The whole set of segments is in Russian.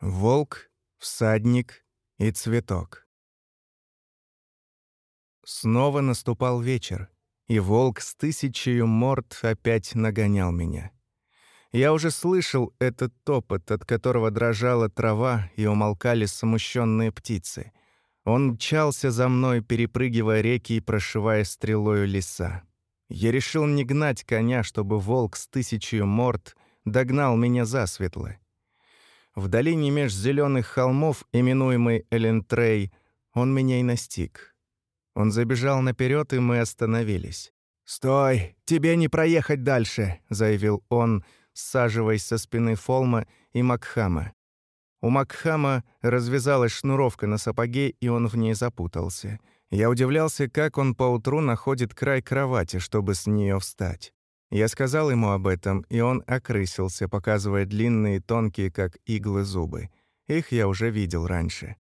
Волк, всадник и цветок. Снова наступал вечер, и волк с тысячей морд опять нагонял меня. Я уже слышал этот топот, от которого дрожала трава и умолкали смущенные птицы. Он мчался за мной, перепрыгивая реки и прошивая стрелою леса. Я решил не гнать коня, чтобы волк с тысячей морд догнал меня засветло. В долине меж зеленых холмов, именуемой Элентрей, он меня и настиг. Он забежал наперед, и мы остановились. «Стой! Тебе не проехать дальше!» — заявил он, саживаясь со спины Фолма и Макхама. У Макхама развязалась шнуровка на сапоге, и он в ней запутался. Я удивлялся, как он поутру находит край кровати, чтобы с нее встать. Я сказал ему об этом, и он окрысился, показывая длинные, тонкие, как иглы, зубы. Их я уже видел раньше.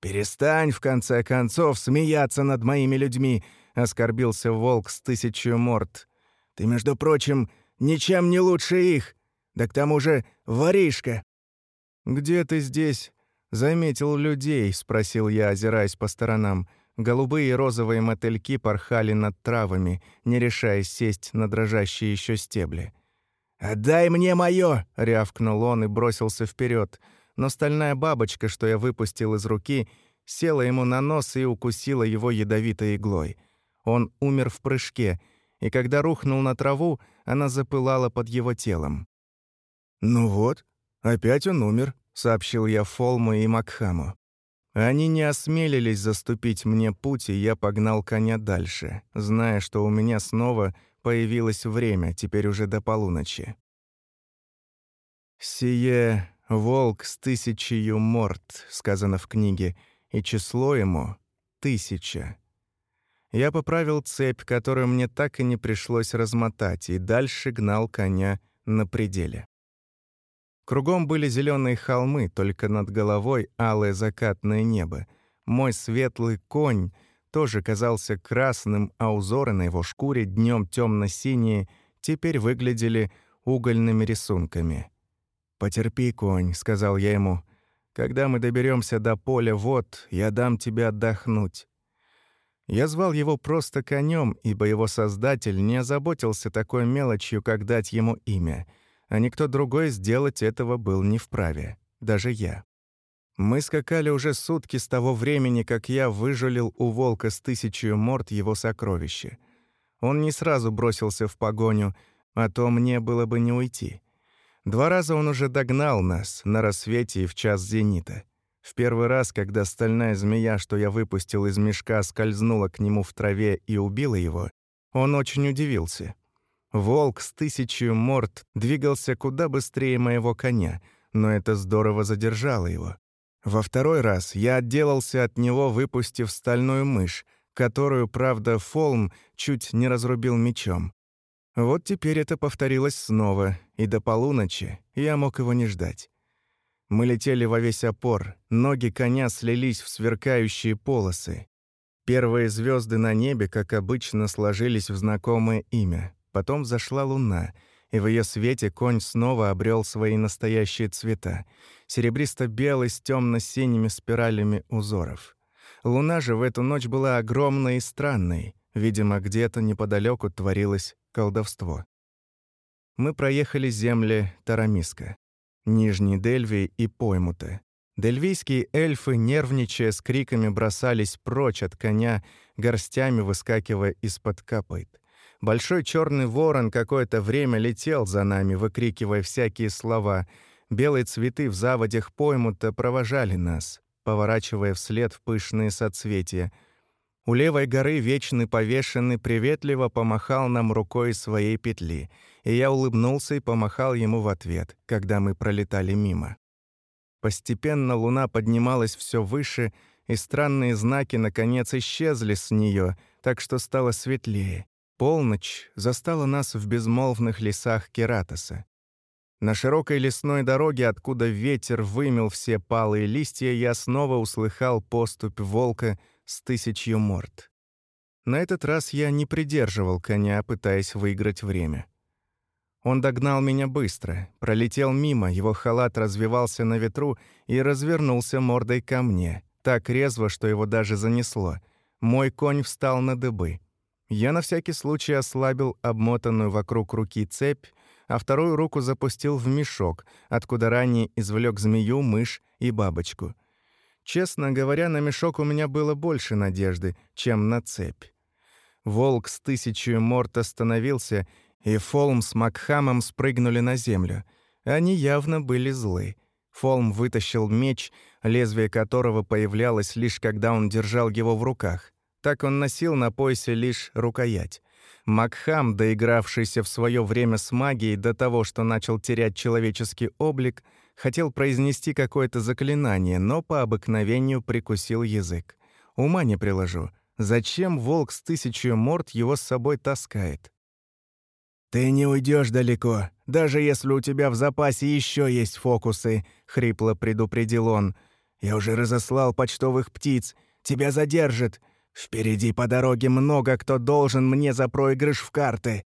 «Перестань, в конце концов, смеяться над моими людьми!» — оскорбился волк с тысячью морд. «Ты, между прочим, ничем не лучше их, да к тому же воришка!» «Где ты здесь заметил людей?» — спросил я, озираясь по сторонам. Голубые и розовые мотыльки порхали над травами, не решаясь сесть на дрожащие еще стебли. «Отдай мне моё!» — рявкнул он и бросился вперед но стальная бабочка, что я выпустил из руки, села ему на нос и укусила его ядовитой иглой. Он умер в прыжке, и когда рухнул на траву, она запылала под его телом. «Ну вот, опять он умер», — сообщил я Фолму и Макхаму. Они не осмелились заступить мне путь, и я погнал коня дальше, зная, что у меня снова появилось время, теперь уже до полуночи. «Сие «Волк с тысячей морд», сказано в книге, и число ему — тысяча. Я поправил цепь, которую мне так и не пришлось размотать, и дальше гнал коня на пределе. Кругом были зеленые холмы, только над головой алое закатное небо. Мой светлый конь тоже казался красным, а узоры на его шкуре днем темно-синие теперь выглядели угольными рисунками. «Потерпи, конь», — сказал я ему. «Когда мы доберемся до поля вот, я дам тебе отдохнуть». Я звал его просто конем, ибо его создатель не озаботился такой мелочью, как дать ему имя, а никто другой сделать этого был не вправе, даже я. Мы скакали уже сутки с того времени, как я выжулил у волка с тысячью морд его сокровище. Он не сразу бросился в погоню, а то мне было бы не уйти. Два раза он уже догнал нас на рассвете и в час зенита. В первый раз, когда стальная змея, что я выпустил из мешка, скользнула к нему в траве и убила его, он очень удивился. Волк с тысячью морд двигался куда быстрее моего коня, но это здорово задержало его. Во второй раз я отделался от него, выпустив стальную мышь, которую, правда, Фолм чуть не разрубил мечом. Вот теперь это повторилось снова, и до полуночи я мог его не ждать. Мы летели во весь опор, ноги коня слились в сверкающие полосы. Первые звезды на небе, как обычно, сложились в знакомое имя. Потом взошла луна, и в ее свете конь снова обрел свои настоящие цвета — серебристо-белый с темно синими спиралями узоров. Луна же в эту ночь была огромной и странной. Видимо, где-то неподалеку творилось колдовство. Мы проехали земли Тарамиска, Нижний Дельвий и Поймуты. Дельвийские эльфы, нервничая, с криками бросались прочь от коня, горстями выскакивая из-под копыт. Большой черный ворон какое-то время летел за нами, выкрикивая всякие слова. Белые цветы в заводях Поймута провожали нас, поворачивая вслед в пышные соцветия — у левой горы вечный повешенный приветливо помахал нам рукой своей петли, и я улыбнулся и помахал ему в ответ, когда мы пролетали мимо. Постепенно луна поднималась все выше, и странные знаки наконец исчезли с нее, так что стало светлее. Полночь застала нас в безмолвных лесах Кератоса. На широкой лесной дороге, откуда ветер вымел все палые листья, я снова услыхал поступь волка с тысячью морд. На этот раз я не придерживал коня, пытаясь выиграть время. Он догнал меня быстро, пролетел мимо, его халат развивался на ветру и развернулся мордой ко мне, так резво, что его даже занесло. Мой конь встал на дыбы. Я на всякий случай ослабил обмотанную вокруг руки цепь, а вторую руку запустил в мешок, откуда ранее извлек змею, мышь и бабочку. Честно говоря, на мешок у меня было больше надежды, чем на цепь. Волк с тысячью морд остановился, и Фолм с Макхамом спрыгнули на землю. Они явно были злы. Фолм вытащил меч, лезвие которого появлялось лишь когда он держал его в руках. Так он носил на поясе лишь рукоять. Макхам, доигравшийся в свое время с магией до того, что начал терять человеческий облик, хотел произнести какое-то заклинание, но по обыкновению прикусил язык. Ума не приложу. Зачем волк с тысячью морд его с собой таскает? «Ты не уйдешь далеко, даже если у тебя в запасе еще есть фокусы», — хрипло предупредил он. «Я уже разослал почтовых птиц. Тебя задержат. Впереди по дороге много кто должен мне за проигрыш в карты.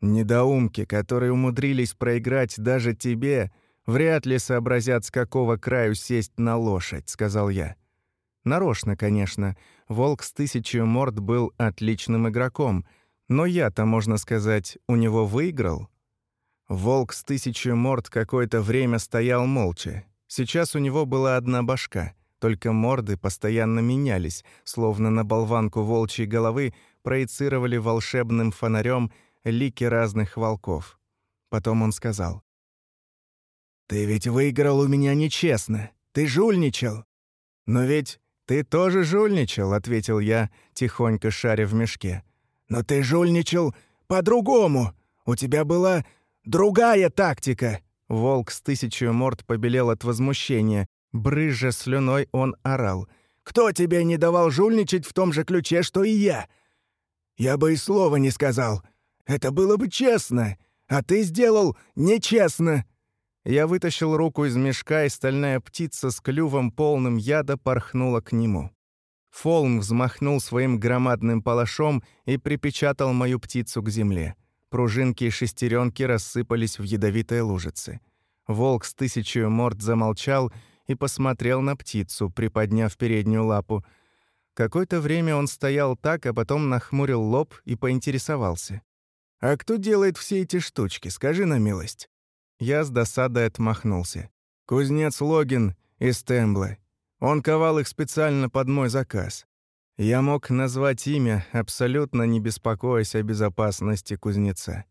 Недоумки, которые умудрились проиграть даже тебе, вряд ли сообразят, с какого краю сесть на лошадь», — сказал я. Нарочно, конечно. Волк с тысячью морд был отличным игроком — но я-то, можно сказать, у него выиграл. Волк с тысячью морд какое-то время стоял молча. Сейчас у него была одна башка, только морды постоянно менялись, словно на болванку волчьей головы проецировали волшебным фонарем лики разных волков. Потом он сказал. «Ты ведь выиграл у меня нечестно. Ты жульничал». «Но ведь ты тоже жульничал», — ответил я, тихонько шаря в мешке. Но ты жульничал по-другому. У тебя была другая тактика». Волк с тысячью морд побелел от возмущения. Брызжа слюной он орал. «Кто тебе не давал жульничать в том же ключе, что и я? Я бы и слова не сказал. Это было бы честно, а ты сделал нечестно». Я вытащил руку из мешка, и стальная птица с клювом полным яда порхнула к нему. Фолм взмахнул своим громадным палашом и припечатал мою птицу к земле. Пружинки и шестеренки рассыпались в ядовитой лужице. Волк с тысячью морд замолчал и посмотрел на птицу, приподняв переднюю лапу. Какое-то время он стоял так, а потом нахмурил лоб и поинтересовался. «А кто делает все эти штучки, скажи на милость?» Я с досадой отмахнулся. «Кузнец Логин из Тембла. Он ковал их специально под мой заказ. Я мог назвать имя, абсолютно не беспокоясь о безопасности кузнеца.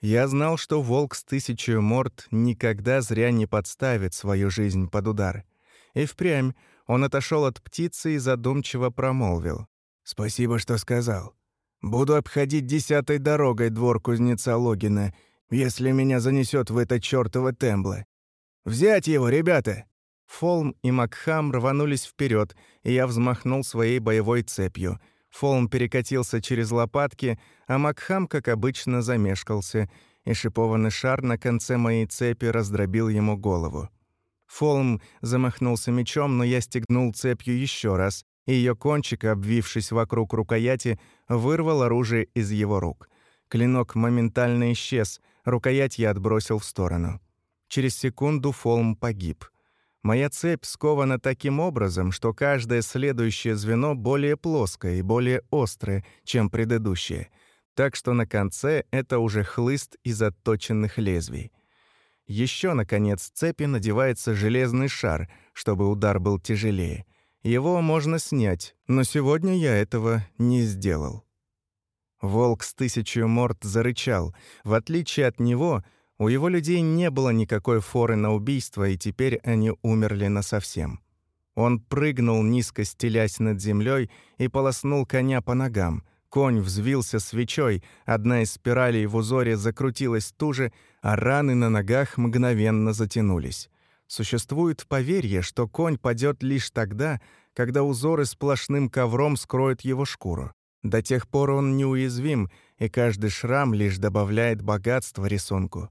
Я знал, что волк с тысячей морд никогда зря не подставит свою жизнь под удар. И впрямь он отошел от птицы и задумчиво промолвил. «Спасибо, что сказал. Буду обходить десятой дорогой двор кузнеца Логина, если меня занесет в это чёртово тембло. Взять его, ребята!» Фолм и Макхам рванулись вперед, и я взмахнул своей боевой цепью. Фолм перекатился через лопатки, а Макхам, как обычно, замешкался, и шипованный шар на конце моей цепи раздробил ему голову. Фолм замахнулся мечом, но я стегнул цепью еще раз, и ее кончик, обвившись вокруг рукояти, вырвал оружие из его рук. Клинок моментально исчез, рукоять я отбросил в сторону. Через секунду Фолм погиб — Моя цепь скована таким образом, что каждое следующее звено более плоское и более острое, чем предыдущее, так что на конце это уже хлыст из отточенных лезвий. Еще на конец цепи надевается железный шар, чтобы удар был тяжелее. Его можно снять, но сегодня я этого не сделал. Волк с тысячью морд зарычал. В отличие от него — у его людей не было никакой форы на убийство, и теперь они умерли насовсем. Он прыгнул, низко стелясь над землей, и полоснул коня по ногам. Конь взвился свечой, одна из спиралей в узоре закрутилась туже, а раны на ногах мгновенно затянулись. Существует поверье, что конь падет лишь тогда, когда узоры сплошным ковром скроют его шкуру. До тех пор он неуязвим, и каждый шрам лишь добавляет богатство рисунку.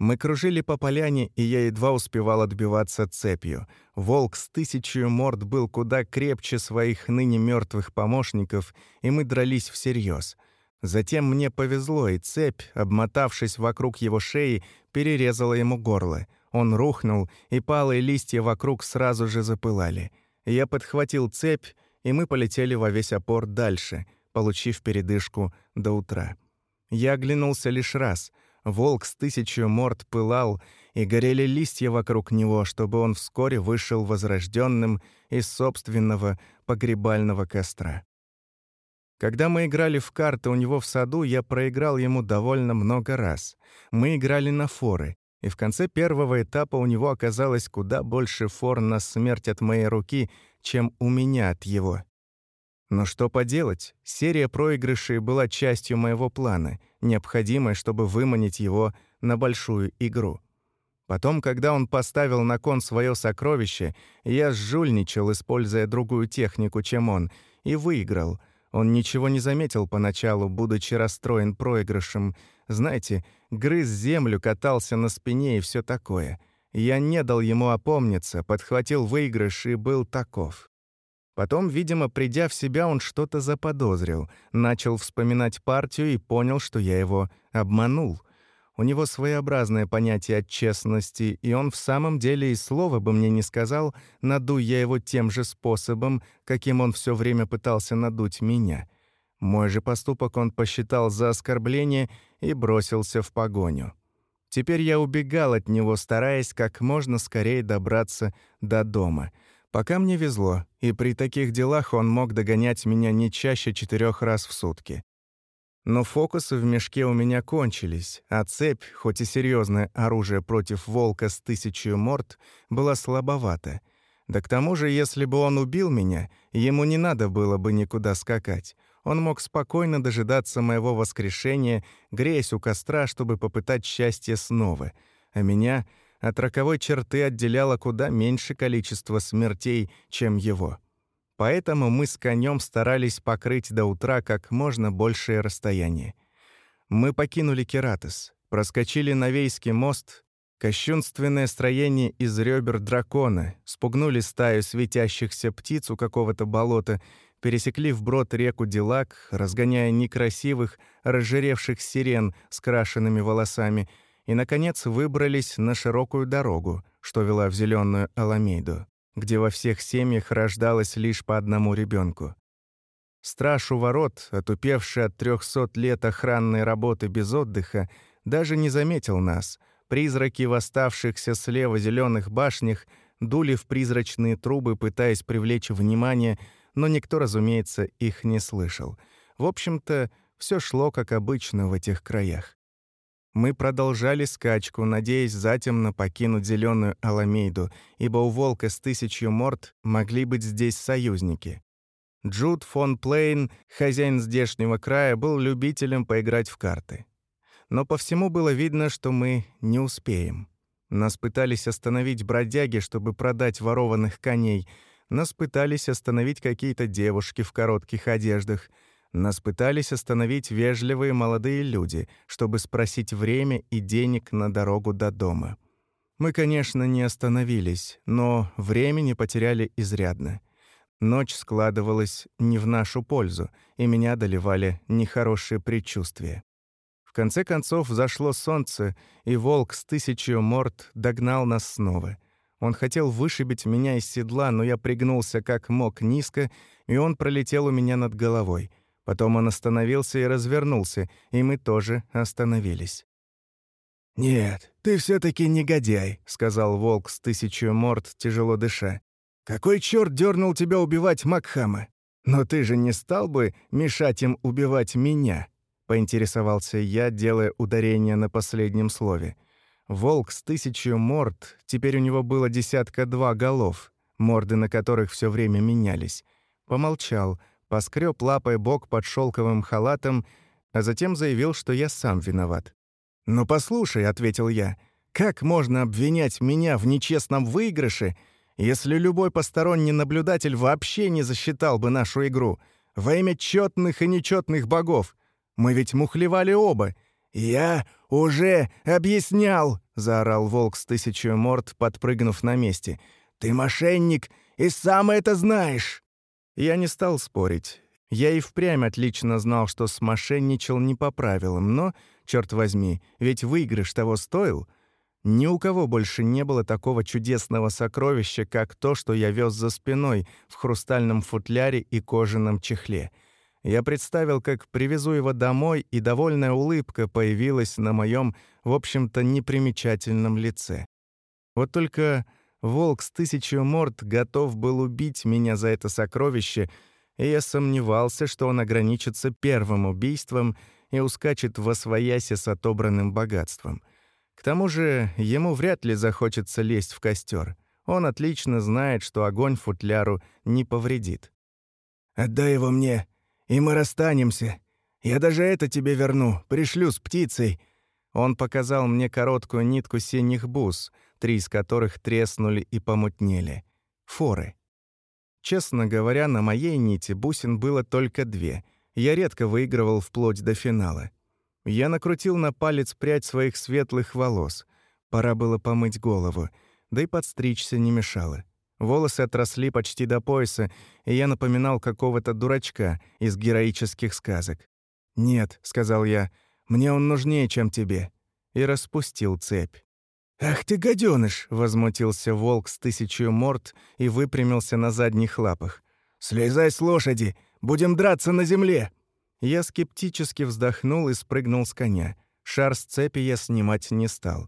Мы кружили по поляне, и я едва успевал отбиваться цепью. Волк с тысячей морд был куда крепче своих ныне мертвых помощников, и мы дрались всерьез. Затем мне повезло, и цепь, обмотавшись вокруг его шеи, перерезала ему горло. Он рухнул, и палые листья вокруг сразу же запылали. Я подхватил цепь, и мы полетели во весь опор дальше, получив передышку до утра. Я оглянулся лишь раз. Волк с тысячью морд пылал, и горели листья вокруг него, чтобы он вскоре вышел возрожденным из собственного погребального костра. Когда мы играли в карты у него в саду, я проиграл ему довольно много раз. Мы играли на форы, и в конце первого этапа у него оказалось куда больше фор на смерть от моей руки, чем у меня от его. Но что поделать, серия проигрышей была частью моего плана, необходимой, чтобы выманить его на большую игру. Потом, когда он поставил на кон свое сокровище, я сжульничал, используя другую технику, чем он, и выиграл — он ничего не заметил поначалу, будучи расстроен проигрышем. Знаете, грыз землю, катался на спине и все такое. Я не дал ему опомниться, подхватил выигрыш и был таков. Потом, видимо, придя в себя, он что-то заподозрил, начал вспоминать партию и понял, что я его обманул — у него своеобразное понятие от честности, и он в самом деле и слова бы мне не сказал, надуй я его тем же способом, каким он все время пытался надуть меня. Мой же поступок он посчитал за оскорбление и бросился в погоню. Теперь я убегал от него, стараясь как можно скорее добраться до дома. Пока мне везло, и при таких делах он мог догонять меня не чаще четырех раз в сутки. Но фокусы в мешке у меня кончились, а цепь, хоть и серьезное оружие против волка с тысячью морд, была слабовата. Да к тому же, если бы он убил меня, ему не надо было бы никуда скакать. Он мог спокойно дожидаться моего воскрешения, греясь у костра, чтобы попытать счастье снова. А меня от роковой черты отделяло куда меньше количество смертей, чем его. Поэтому мы с конем старались покрыть до утра как можно большее расстояние. Мы покинули Кератос, проскочили Новейский мост, кощунственное строение из ребер дракона, спугнули стаю светящихся птиц у какого-то болота, пересекли вброд реку Дилак, разгоняя некрасивых, разжиревших сирен с крашенными волосами, и, наконец, выбрались на широкую дорогу, что вела в зеленую Аламейду где во всех семьях рождалось лишь по одному ребенку. Страж у ворот, отупевший от трехсот лет охранной работы без отдыха, даже не заметил нас. Призраки в оставшихся слева зеленых башнях дули в призрачные трубы, пытаясь привлечь внимание, но никто, разумеется, их не слышал. В общем-то, все шло как обычно в этих краях. Мы продолжали скачку, надеясь затемно покинуть зеленую Аламейду, ибо у волка с тысячью морд могли быть здесь союзники. Джуд фон Плейн, хозяин здешнего края, был любителем поиграть в карты. Но по всему было видно, что мы не успеем. Нас пытались остановить бродяги, чтобы продать ворованных коней. Нас пытались остановить какие-то девушки в коротких одеждах — нас пытались остановить вежливые молодые люди, чтобы спросить время и денег на дорогу до дома. Мы, конечно, не остановились, но времени потеряли изрядно. Ночь складывалась не в нашу пользу, и меня доливали нехорошие предчувствия. В конце концов зашло солнце, и волк с тысячью морд догнал нас снова. Он хотел вышибить меня из седла, но я пригнулся как мог низко, и он пролетел у меня над головой — Потом он остановился и развернулся, и мы тоже остановились. «Нет, ты все таки негодяй», — сказал волк с тысячью морд, тяжело дыша. «Какой черт дернул тебя убивать Макхама? Но ты же не стал бы мешать им убивать меня?» — поинтересовался я, делая ударение на последнем слове. Волк с тысячью морд, теперь у него было десятка-два голов, морды на которых все время менялись. Помолчал, поскреб лапой бок под шелковым халатом, а затем заявил, что я сам виноват. «Ну послушай», — ответил я, — «как можно обвинять меня в нечестном выигрыше, если любой посторонний наблюдатель вообще не засчитал бы нашу игру? Во имя четных и нечетных богов. Мы ведь мухлевали оба. Я уже объяснял!» — заорал волк с тысячей морд, подпрыгнув на месте. «Ты мошенник и сам это знаешь!» Я не стал спорить. Я и впрямь отлично знал, что смошенничал не по правилам, но, черт возьми, ведь выигрыш того стоил. Ни у кого больше не было такого чудесного сокровища, как то, что я вез за спиной в хрустальном футляре и кожаном чехле. Я представил, как привезу его домой, и довольная улыбка появилась на моем, в общем-то, непримечательном лице. Вот только волк с тысячью морд готов был убить меня за это сокровище — и я сомневался, что он ограничится первым убийством и ускачет во свояси с отобранным богатством. К тому же ему вряд ли захочется лезть в костер. Он отлично знает, что огонь футляру не повредит. «Отдай его мне, и мы расстанемся. Я даже это тебе верну, пришлю с птицей». Он показал мне короткую нитку синих бус, три из которых треснули и помутнели. Форы. Честно говоря, на моей нити бусин было только две. Я редко выигрывал вплоть до финала. Я накрутил на палец прядь своих светлых волос. Пора было помыть голову, да и подстричься не мешало. Волосы отросли почти до пояса, и я напоминал какого-то дурачка из героических сказок. «Нет», — сказал я, — «мне он нужнее, чем тебе». И распустил цепь. «Ах ты, гаденыш!» — возмутился волк с тысячей морд и выпрямился на задних лапах. «Слезай с лошади! Будем драться на земле!» Я скептически вздохнул и спрыгнул с коня. Шар с цепи я снимать не стал.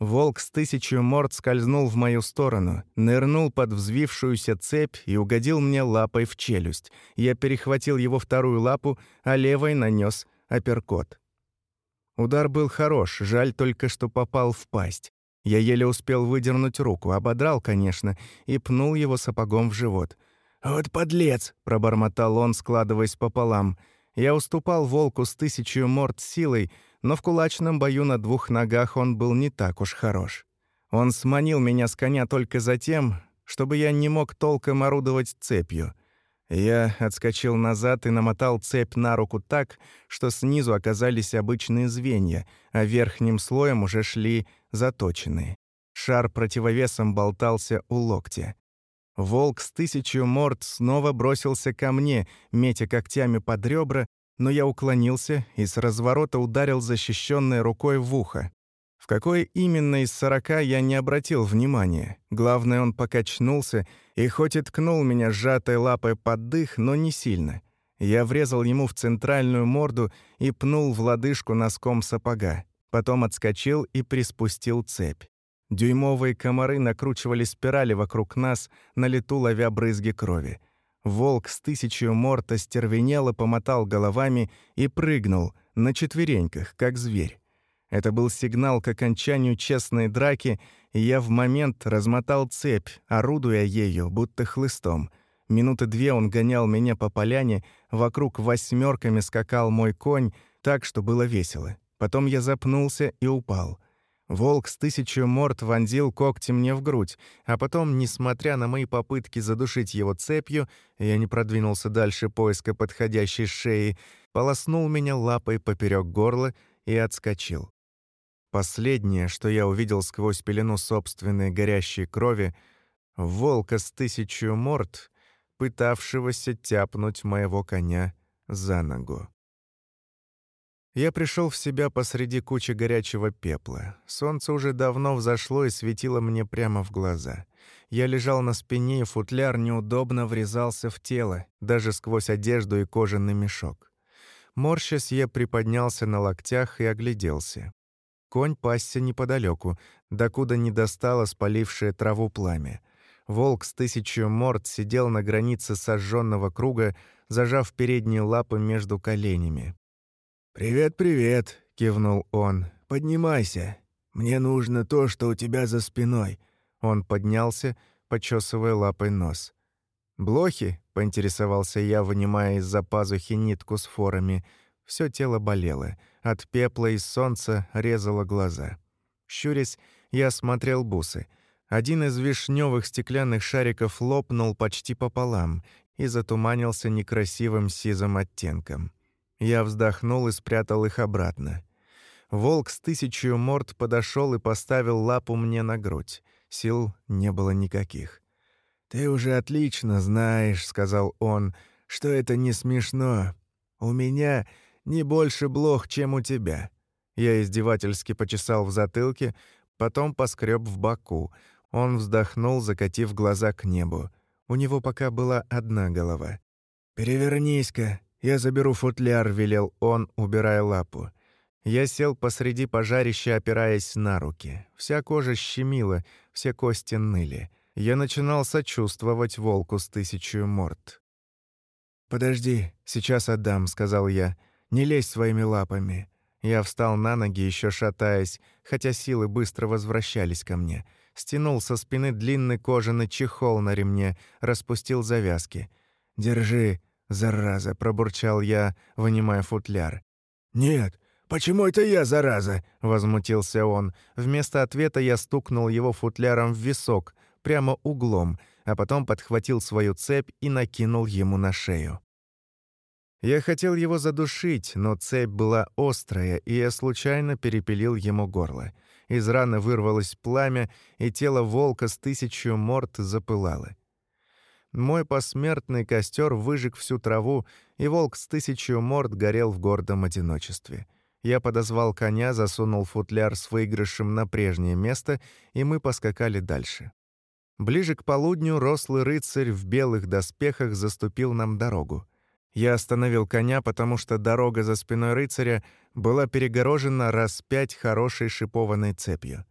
Волк с тысячей морд скользнул в мою сторону, нырнул под взвившуюся цепь и угодил мне лапой в челюсть. Я перехватил его вторую лапу, а левой нанес апперкот. Удар был хорош, жаль только, что попал в пасть. Я еле успел выдернуть руку, ободрал, конечно, и пнул его сапогом в живот. «Вот подлец!» — пробормотал он, складываясь пополам. Я уступал волку с тысячью морд силой, но в кулачном бою на двух ногах он был не так уж хорош. Он сманил меня с коня только за тем, чтобы я не мог толком орудовать цепью. Я отскочил назад и намотал цепь на руку так, что снизу оказались обычные звенья, а верхним слоем уже шли заточенные. Шар противовесом болтался у локтя. Волк с тысячью морд снова бросился ко мне, метя когтями под ребра, но я уклонился и с разворота ударил защищенной рукой в ухо. В какой именно из сорока я не обратил внимания. Главное, он покачнулся и хоть и ткнул меня сжатой лапой под дых, но не сильно. Я врезал ему в центральную морду и пнул в лодыжку носком сапога. Потом отскочил и приспустил цепь. Дюймовые комары накручивали спирали вокруг нас, на лету ловя брызги крови. Волк с тысячью морд остервенело помотал головами и прыгнул на четвереньках, как зверь. Это был сигнал к окончанию честной драки, и я в момент размотал цепь, орудуя ею, будто хлыстом. Минуты две он гонял меня по поляне, вокруг восьмерками скакал мой конь, так что было весело. Потом я запнулся и упал. Волк с тысячу морд вонзил когти мне в грудь, а потом, несмотря на мои попытки задушить его цепью, я не продвинулся дальше поиска подходящей шеи, полоснул меня лапой поперек горла и отскочил. Последнее, что я увидел сквозь пелену собственной горящей крови, волка с тысячу морд, пытавшегося тяпнуть моего коня за ногу. Я пришел в себя посреди кучи горячего пепла. Солнце уже давно взошло и светило мне прямо в глаза. Я лежал на спине, и футляр неудобно врезался в тело, даже сквозь одежду и кожаный мешок. Морщась, я приподнялся на локтях и огляделся. Конь пасся неподалеку, докуда не достало спалившее траву пламя. Волк с тысячью морд сидел на границе сожженного круга, зажав передние лапы между коленями. «Привет, привет», — кивнул он. «Поднимайся. Мне нужно то, что у тебя за спиной». Он поднялся, почесывая лапой нос. «Блохи?» — поинтересовался я, вынимая из-за пазухи нитку с форами. Все тело болело. От пепла и солнца резало глаза. Щурясь, я смотрел бусы. Один из вишневых стеклянных шариков лопнул почти пополам и затуманился некрасивым сизым оттенком. Я вздохнул и спрятал их обратно. Волк с тысячью морд подошел и поставил лапу мне на грудь. Сил не было никаких. «Ты уже отлично знаешь», — сказал он, что это не смешно. У меня не больше блох, чем у тебя». Я издевательски почесал в затылке, потом поскреб в боку. Он вздохнул, закатив глаза к небу. У него пока была одна голова. «Перевернись-ка, я заберу футляр», — велел он, убирая лапу. Я сел посреди пожарища, опираясь на руки. Вся кожа щемила, все кости ныли. Я начинал сочувствовать волку с тысячью морд. «Подожди, сейчас отдам», — сказал я. «Не лезь своими лапами». Я встал на ноги, еще шатаясь, хотя силы быстро возвращались ко мне. Стянул со спины длинный кожаный чехол на ремне, распустил завязки. «Держи, зараза», — пробурчал я, вынимая футляр. «Нет, почему это я, зараза?» — возмутился он. Вместо ответа я стукнул его футляром в висок, прямо углом, а потом подхватил свою цепь и накинул ему на шею. Я хотел его задушить, но цепь была острая, и я случайно перепилил ему горло. Из раны вырвалось пламя, и тело волка с тысячью морд запылало. Мой посмертный костер выжег всю траву, и волк с тысячью морд горел в гордом одиночестве. Я подозвал коня, засунул футляр с выигрышем на прежнее место, и мы поскакали дальше. Ближе к полудню рослый рыцарь в белых доспехах заступил нам дорогу. Я остановил коня, потому что дорога за спиной рыцаря была перегорожена раз пять хорошей шипованной цепью.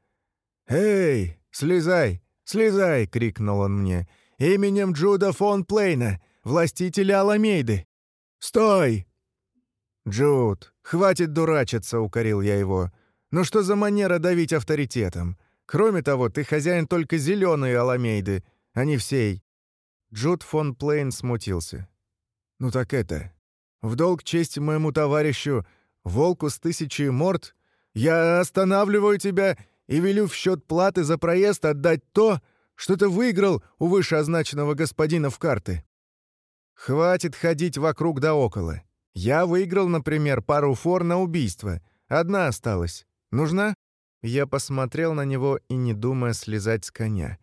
«Эй, слезай, слезай!» — крикнул он мне. «Именем Джуда фон Плейна, властителя Аламейды! Стой!» «Джуд, хватит дурачиться!» — укорил я его. «Ну что за манера давить авторитетом? Кроме того, ты хозяин только зеленой Аламейды, а не всей». Джуд фон Плейн смутился. «Ну так это... В долг чести моему товарищу, волку с тысячей морд, я останавливаю тебя и велю в счет платы за проезд отдать то, что ты выиграл у вышеозначенного господина в карты. Хватит ходить вокруг да около. Я выиграл, например, пару фор на убийство. Одна осталась. Нужна?» Я посмотрел на него и, не думая, слезать с коня.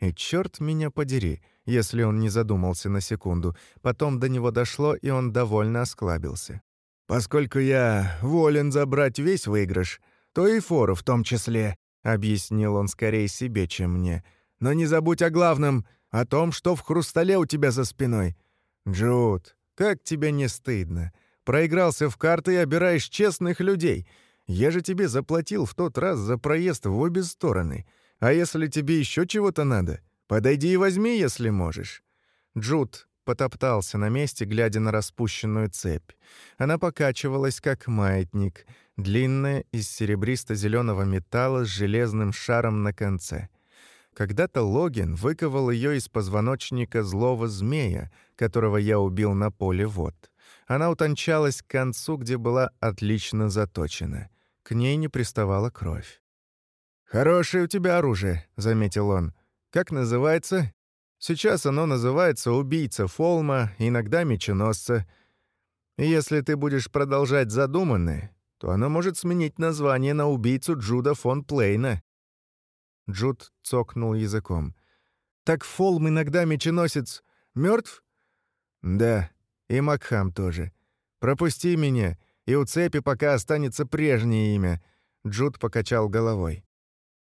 И черт меня подери, если он не задумался на секунду. Потом до него дошло, и он довольно осклабился. «Поскольку я волен забрать весь выигрыш, то и фору в том числе», — объяснил он скорее себе, чем мне. «Но не забудь о главном, о том, что в хрустале у тебя за спиной. Джуд, как тебе не стыдно? Проигрался в карты и обираешь честных людей. Я же тебе заплатил в тот раз за проезд в обе стороны. А если тебе еще чего-то надо, Подойди и возьми, если можешь». Джуд потоптался на месте, глядя на распущенную цепь. Она покачивалась, как маятник, длинная, из серебристо зеленого металла с железным шаром на конце. Когда-то Логин выковал ее из позвоночника злого змея, которого я убил на поле вод. Она утончалась к концу, где была отлично заточена. К ней не приставала кровь. «Хорошее у тебя оружие», — заметил он. Как называется? Сейчас оно называется «Убийца Фолма», иногда «Меченосца». Если ты будешь продолжать задуманное, то оно может сменить название на убийцу Джуда фон Плейна». Джуд цокнул языком. «Так Фолм иногда меченосец мертв? «Да, и Макхам тоже. Пропусти меня, и у цепи пока останется прежнее имя». Джуд покачал головой.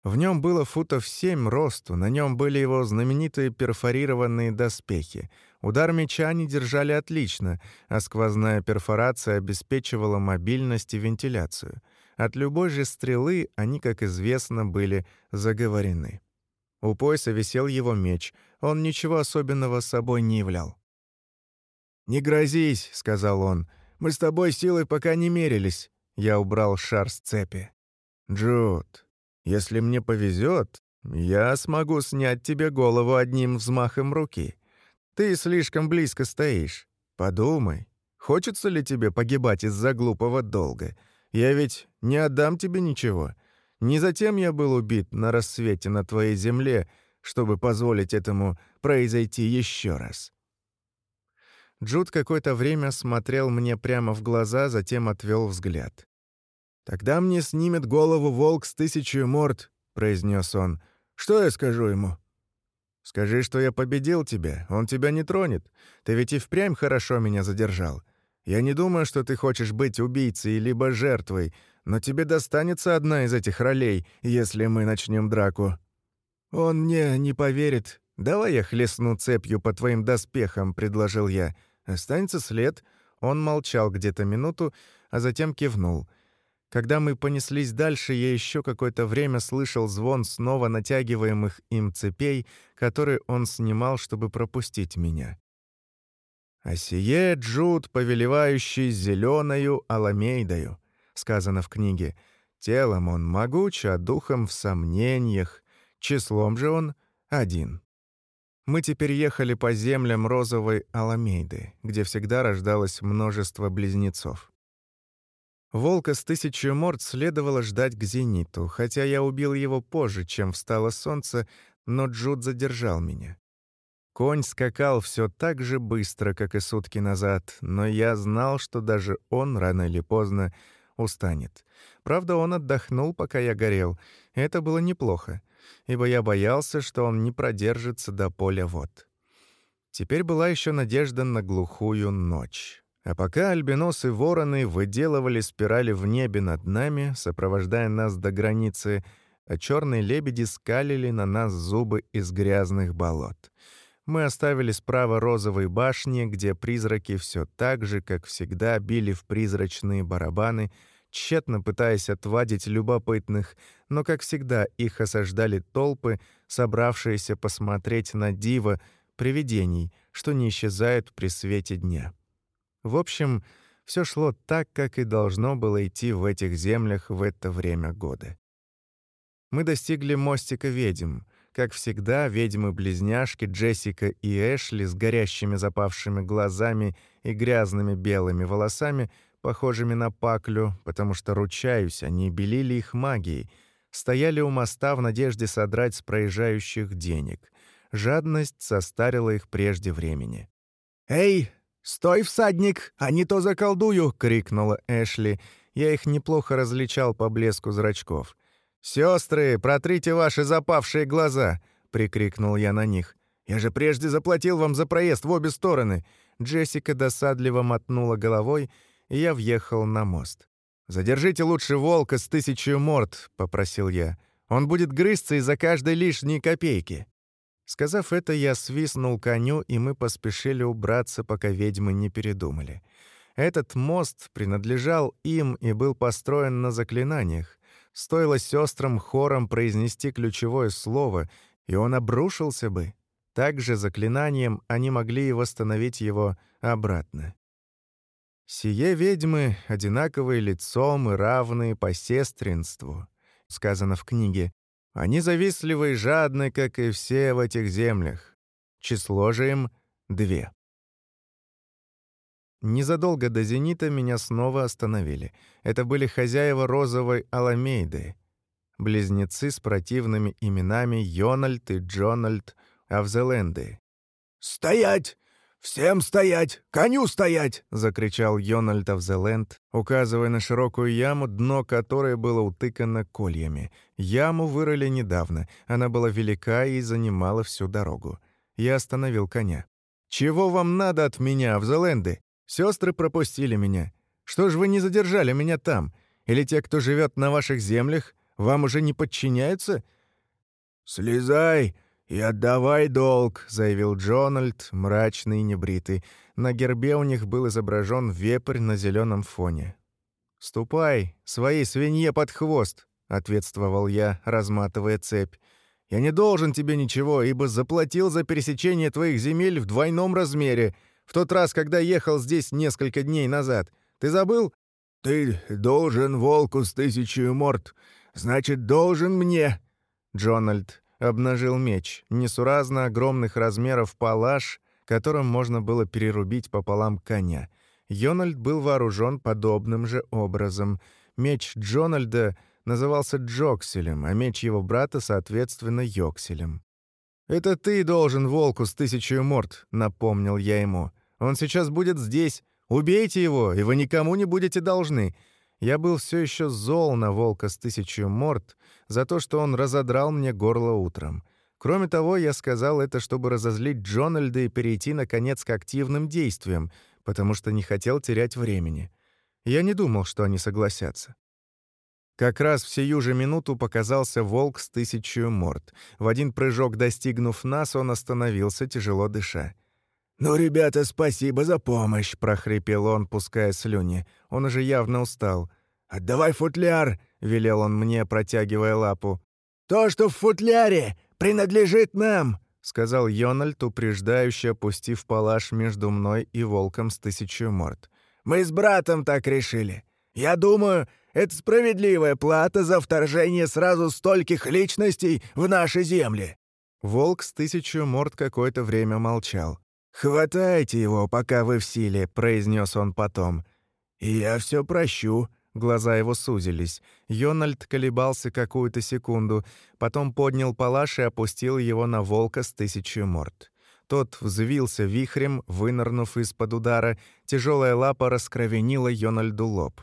В нем было футов семь росту, на нем были его знаменитые перфорированные доспехи. Удар меча они держали отлично, а сквозная перфорация обеспечивала мобильность и вентиляцию. От любой же стрелы они, как известно, были заговорены. У пояса висел его меч, он ничего особенного собой не являл. «Не грозись», — сказал он, — «мы с тобой силой пока не мерились». Я убрал шар с цепи. «Джуд, если мне повезет, я смогу снять тебе голову одним взмахом руки. Ты слишком близко стоишь. Подумай, хочется ли тебе погибать из-за глупого долга? Я ведь не отдам тебе ничего. Не затем я был убит на рассвете на твоей земле, чтобы позволить этому произойти еще раз». Джуд какое-то время смотрел мне прямо в глаза, затем отвел взгляд. «Тогда мне снимет голову волк с тысячей морд», — произнес он. «Что я скажу ему?» Скажи, что я победил тебя, он тебя не тронет. Ты ведь и впрямь хорошо меня задержал. Я не думаю, что ты хочешь быть убийцей либо жертвой, но тебе достанется одна из этих ролей, если мы начнем драку». «Он мне не поверит. Давай я хлестну цепью по твоим доспехам», — предложил я. «Останется след». Он молчал где-то минуту, а затем кивнул. Когда мы понеслись дальше, я еще какое-то время слышал звон снова натягиваемых им цепей, которые он снимал, чтобы пропустить меня. «А сие Джуд, повелевающий зеленою Аламейдою», сказано в книге. «Телом он могуч, а духом в сомнениях, числом же он один». Мы теперь ехали по землям розовой Аламейды, где всегда рождалось множество близнецов. Волка с тысячью морд следовало ждать к зениту, хотя я убил его позже, чем встало солнце, но Джуд задержал меня. Конь скакал все так же быстро, как и сутки назад, но я знал, что даже он рано или поздно устанет. Правда, он отдохнул, пока я горел. Это было неплохо, ибо я боялся, что он не продержится до поля вод. Теперь была еще надежда на глухую ночь. А пока альбиносы вороны выделывали спирали в небе над нами, сопровождая нас до границы, а черные лебеди скалили на нас зубы из грязных болот — мы оставили справа розовые башни, где призраки все так же, как всегда, били в призрачные барабаны, тщетно пытаясь отвадить любопытных, но, как всегда, их осаждали толпы, собравшиеся посмотреть на диво привидений, что не исчезают при свете дня. В общем, все шло так, как и должно было идти в этих землях в это время года. Мы достигли мостика ведьм — как всегда, ведьмы-близняшки Джессика и Эшли с горящими запавшими глазами и грязными белыми волосами, похожими на паклю, потому что, ручаюсь, они белили их магией, стояли у моста в надежде содрать с проезжающих денег. Жадность состарила их прежде времени. «Эй, стой, всадник, а не то заколдую!» — крикнула Эшли. Я их неплохо различал по блеску зрачков. «Сестры, протрите ваши запавшие глаза!» — прикрикнул я на них. «Я же прежде заплатил вам за проезд в обе стороны!» Джессика досадливо мотнула головой, и я въехал на мост. «Задержите лучше волка с тысячью морд», — попросил я. «Он будет грызться из-за каждой лишней копейки». Сказав это, я свистнул коню, и мы поспешили убраться, пока ведьмы не передумали. Этот мост принадлежал им и был построен на заклинаниях. Стоило сестрам хором произнести ключевое слово, и он обрушился бы. Также заклинанием они могли и восстановить его обратно. «Сие ведьмы, одинаковые лицом и равные по сестринству», — сказано в книге. «Они завистливы и жадны, как и все в этих землях. Число же им — две». Незадолго до «Зенита» меня снова остановили. Это были хозяева розовой Аламейды. Близнецы с противными именами Йональд и Джональд Авзеленды. «Стоять! Всем стоять! Коню стоять!» — закричал Йональд Авзеленд, указывая на широкую яму, дно которой было утыкано кольями. Яму вырыли недавно, она была велика и занимала всю дорогу. Я остановил коня. «Чего вам надо от меня, Авзеленды?» Сестры пропустили меня. Что ж вы не задержали меня там? Или те, кто живет на ваших землях, вам уже не подчиняются?» «Слезай и отдавай долг», — заявил Джональд, мрачный и небритый. На гербе у них был изображен вепрь на зеленом фоне. «Ступай, своей свинье под хвост», — ответствовал я, разматывая цепь. «Я не должен тебе ничего, ибо заплатил за пересечение твоих земель в двойном размере — в тот раз, когда ехал здесь несколько дней назад. Ты забыл?» «Ты должен волку с тысячей морд. Значит, должен мне!» Джональд обнажил меч, несуразно огромных размеров палаш, которым можно было перерубить пополам коня. Йональд был вооружен подобным же образом. Меч Джональда назывался Джокселем, а меч его брата, соответственно, Йокселем. «Это ты должен волку с тысячей морд», — напомнил я ему. Он сейчас будет здесь. Убейте его, и вы никому не будете должны. Я был все еще зол на волка с тысячью морд за то, что он разодрал мне горло утром. Кроме того, я сказал это, чтобы разозлить Джональда и перейти, наконец, к активным действиям, потому что не хотел терять времени. Я не думал, что они согласятся. Как раз в сию же минуту показался волк с тысячью морд. В один прыжок достигнув нас, он остановился, тяжело дыша. «Ну, ребята, спасибо за помощь», — прохрипел он, пуская слюни. Он уже явно устал. «Отдавай футляр», — велел он мне, протягивая лапу. «То, что в футляре, принадлежит нам», — сказал Йональд, упреждающе опустив палаш между мной и волком с тысячью морд. «Мы с братом так решили. Я думаю, это справедливая плата за вторжение сразу стольких личностей в наши земли». Волк с тысячью морд какое-то время молчал. «Хватайте его, пока вы в силе», — произнес он потом. «И я все прощу», Глаза его сузились. Йональд колебался какую-то секунду, потом поднял палаш и опустил его на волка с тысячей морд. Тот взвился вихрем, вынырнув из-под удара, тяжелая лапа раскровенила Йональду лоб.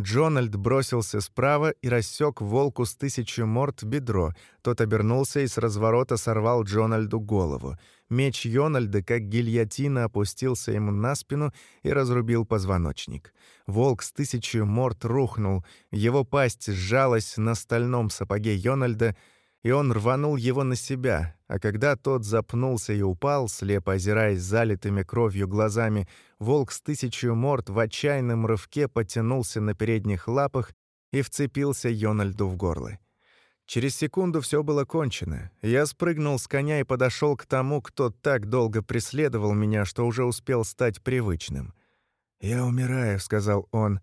Джональд бросился справа и рассек волку с тысячу морд бедро. Тот обернулся и с разворота сорвал Джональду голову. Меч Йональда, как гильотина, опустился ему на спину и разрубил позвоночник. Волк с тысячу морд рухнул. Его пасть сжалась на стальном сапоге Йональда, и он рванул его на себя, а когда тот запнулся и упал, слепо озираясь залитыми кровью глазами, волк с тысячью морд в отчаянном рывке потянулся на передних лапах и вцепился Йональду в горло. Через секунду все было кончено. Я спрыгнул с коня и подошел к тому, кто так долго преследовал меня, что уже успел стать привычным. «Я умираю», — сказал он.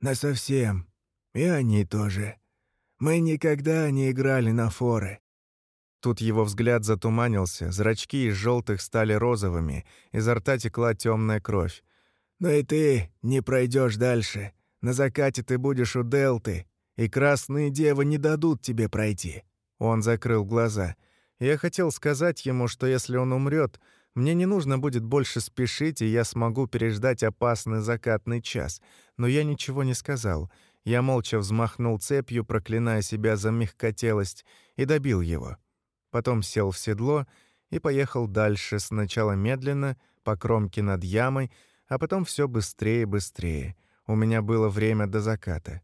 «Насовсем. И они тоже. Мы никогда не играли на форы». Тут его взгляд затуманился, зрачки из желтых стали розовыми, изо рта текла темная кровь. «Но и ты не пройдешь дальше. На закате ты будешь у Делты, и красные девы не дадут тебе пройти». Он закрыл глаза. Я хотел сказать ему, что если он умрет, мне не нужно будет больше спешить, и я смогу переждать опасный закатный час. Но я ничего не сказал. Я молча взмахнул цепью, проклиная себя за мягкотелость, и добил его. Потом сел в седло и поехал дальше, сначала медленно, по кромке над ямой, а потом все быстрее и быстрее. У меня было время до заката.